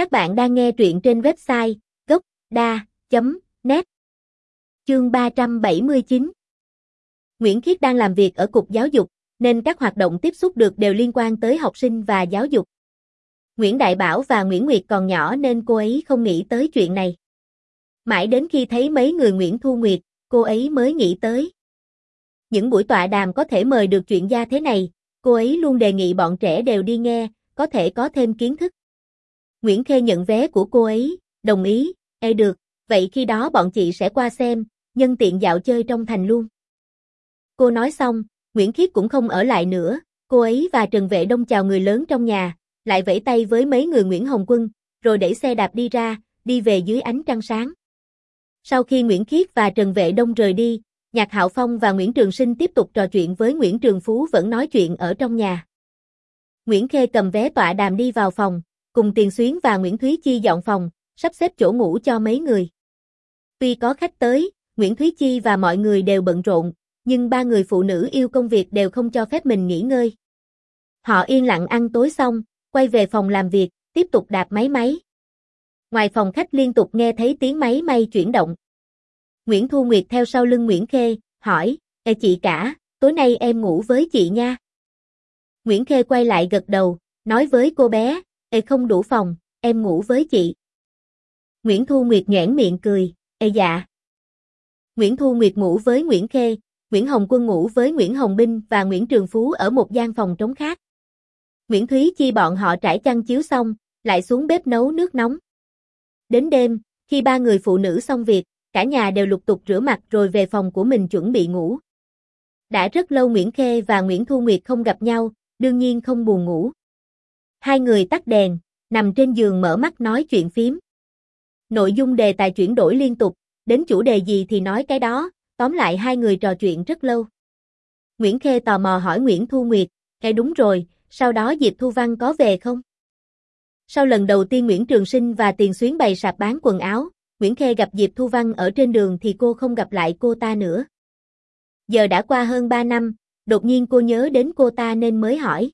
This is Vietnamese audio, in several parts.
Các bạn đang nghe truyện trên website gốc.da.net Chương 379 Nguyễn Khiết đang làm việc ở Cục Giáo dục, nên các hoạt động tiếp xúc được đều liên quan tới học sinh và giáo dục. Nguyễn Đại Bảo và Nguyễn Nguyệt còn nhỏ nên cô ấy không nghĩ tới chuyện này. Mãi đến khi thấy mấy người Nguyễn Thu Nguyệt, cô ấy mới nghĩ tới. Những buổi tọa đàm có thể mời được chuyện gia thế này, cô ấy luôn đề nghị bọn trẻ đều đi nghe, có thể có thêm kiến thức. Nguyễn Khê nhận vé của cô ấy, đồng ý, e được, vậy khi đó bọn chị sẽ qua xem, nhân tiện dạo chơi trong thành luôn. Cô nói xong, Nguyễn Khiết cũng không ở lại nữa, cô ấy và Trần Vệ Đông chào người lớn trong nhà, lại vẫy tay với mấy người Nguyễn Hồng Quân, rồi đẩy xe đạp đi ra, đi về dưới ánh trăng sáng. Sau khi Nguyễn Khiết và Trần Vệ Đông rời đi, Nhạc Hạo Phong và Nguyễn Trường Sinh tiếp tục trò chuyện với Nguyễn Trường Phú vẫn nói chuyện ở trong nhà. Nguyễn Khê cầm vé tọa đàm đi vào phòng, cùng Tiền Xuyến và Nguyễn Thúy Chi dọn phòng, sắp xếp chỗ ngủ cho mấy người. Tuy có khách tới, Nguyễn Thúy Chi và mọi người đều bận rộn, nhưng ba người phụ nữ yêu công việc đều không cho phép mình nghỉ ngơi. Họ yên lặng ăn tối xong, quay về phòng làm việc, tiếp tục đạp máy máy. Ngoài phòng khách liên tục nghe thấy tiếng máy may chuyển động. Nguyễn Thu Nguyệt theo sau lưng Nguyễn Khê, hỏi, Ê chị cả, tối nay em ngủ với chị nha. Nguyễn Khê quay lại gật đầu, nói với cô bé, Ê không đủ phòng, em ngủ với chị. Nguyễn Thu Nguyệt nhoẻn miệng cười, Ê dạ. Nguyễn Thu Nguyệt ngủ với Nguyễn Khê, Nguyễn Hồng Quân ngủ với Nguyễn Hồng Binh và Nguyễn Trường Phú ở một gian phòng trống khác. Nguyễn Thúy Chi bọn họ trải chăn chiếu xong, lại xuống bếp nấu nước nóng. Đến đêm, khi ba người phụ nữ xong việc, cả nhà đều lục tục rửa mặt rồi về phòng của mình chuẩn bị ngủ. Đã rất lâu Nguyễn Khê và Nguyễn Thu Nguyệt không gặp nhau, đương nhiên không buồn ngủ. Hai người tắt đèn, nằm trên giường mở mắt nói chuyện phím. Nội dung đề tài chuyển đổi liên tục, đến chủ đề gì thì nói cái đó, tóm lại hai người trò chuyện rất lâu. Nguyễn Khê tò mò hỏi Nguyễn Thu Nguyệt, cái đúng rồi, sau đó Diệp Thu Văn có về không? Sau lần đầu tiên Nguyễn Trường Sinh và Tiền Xuyến bày sạp bán quần áo, Nguyễn Khê gặp Diệp Thu Văn ở trên đường thì cô không gặp lại cô ta nữa. Giờ đã qua hơn 3 năm, đột nhiên cô nhớ đến cô ta nên mới hỏi.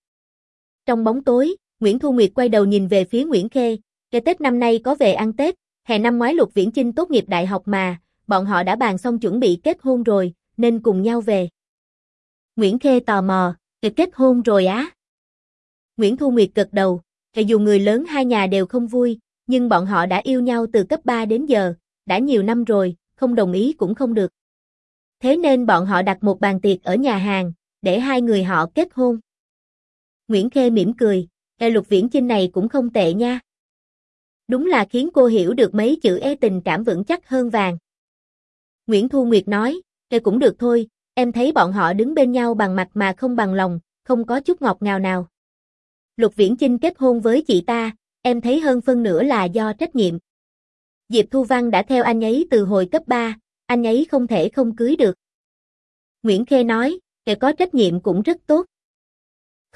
Trong bóng tối, Nguyễn Thu Nguyệt quay đầu nhìn về phía Nguyễn Khê, cái Tết năm nay có về ăn Tết, hè năm ngoái Lục Viễn Chinh tốt nghiệp đại học mà, bọn họ đã bàn xong chuẩn bị kết hôn rồi, nên cùng nhau về. Nguyễn Khê tò mò, cái kết hôn rồi á. Nguyễn Thu Nguyệt gật đầu, dù người lớn hai nhà đều không vui, nhưng bọn họ đã yêu nhau từ cấp 3 đến giờ, đã nhiều năm rồi, không đồng ý cũng không được. Thế nên bọn họ đặt một bàn tiệc ở nhà hàng, để hai người họ kết hôn. Nguyễn Khê mỉm cười, e lục viễn chinh này cũng không tệ nha. Đúng là khiến cô hiểu được mấy chữ e tình cảm vững chắc hơn vàng. Nguyễn Thu Nguyệt nói, e cũng được thôi, em thấy bọn họ đứng bên nhau bằng mặt mà không bằng lòng, không có chút ngọt ngào nào. Lục Viễn Chinh kết hôn với chị ta, em thấy hơn phân nửa là do trách nhiệm. Diệp Thu Văn đã theo anh ấy từ hồi cấp 3, anh ấy không thể không cưới được. Nguyễn Khê nói, kẻ có trách nhiệm cũng rất tốt.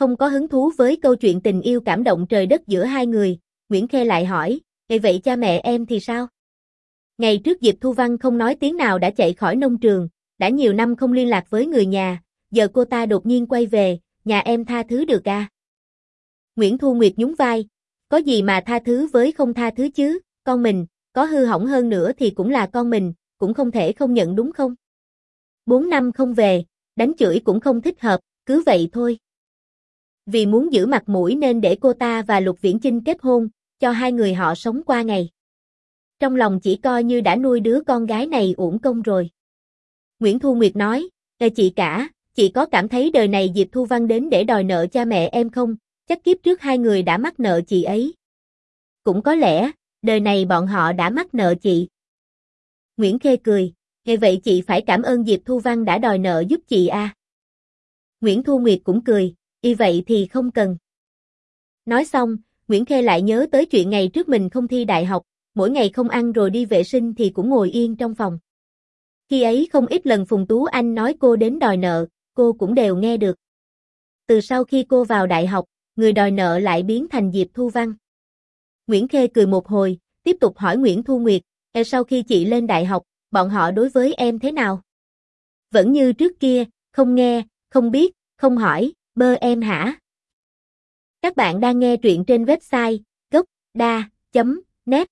Không có hứng thú với câu chuyện tình yêu cảm động trời đất giữa hai người, Nguyễn Khê lại hỏi, vậy cha mẹ em thì sao? Ngày trước Diệp Thu Văn không nói tiếng nào đã chạy khỏi nông trường, đã nhiều năm không liên lạc với người nhà, giờ cô ta đột nhiên quay về, nhà em tha thứ được à? Nguyễn Thu Nguyệt nhún vai, có gì mà tha thứ với không tha thứ chứ, con mình, có hư hỏng hơn nữa thì cũng là con mình, cũng không thể không nhận đúng không? Bốn năm không về, đánh chửi cũng không thích hợp, cứ vậy thôi. Vì muốn giữ mặt mũi nên để cô ta và Lục Viễn Chinh kết hôn, cho hai người họ sống qua ngày. Trong lòng chỉ coi như đã nuôi đứa con gái này uổng công rồi. Nguyễn Thu Nguyệt nói, Ê chị cả, chị có cảm thấy đời này Diệp Thu Văn đến để đòi nợ cha mẹ em không? Chắc kiếp trước hai người đã mắc nợ chị ấy. Cũng có lẽ, đời này bọn họ đã mắc nợ chị. Nguyễn Khê cười, Ê vậy chị phải cảm ơn Diệp Thu Văn đã đòi nợ giúp chị à. Nguyễn Thu Nguyệt cũng cười, y vậy thì không cần. Nói xong, Nguyễn Khê lại nhớ tới chuyện ngày trước mình không thi đại học, mỗi ngày không ăn rồi đi vệ sinh thì cũng ngồi yên trong phòng. Khi ấy không ít lần Phùng Tú Anh nói cô đến đòi nợ, cô cũng đều nghe được. Từ sau khi cô vào đại học, người đòi nợ lại biến thành Diệp Thu Văn. Nguyễn Khê cười một hồi, tiếp tục hỏi Nguyễn Thu Nguyệt, e sau khi chị lên đại học, bọn họ đối với em thế nào? Vẫn như trước kia, không nghe, không biết, không hỏi, bơ em hả? Các bạn đang nghe truyện trên website gocda chấm net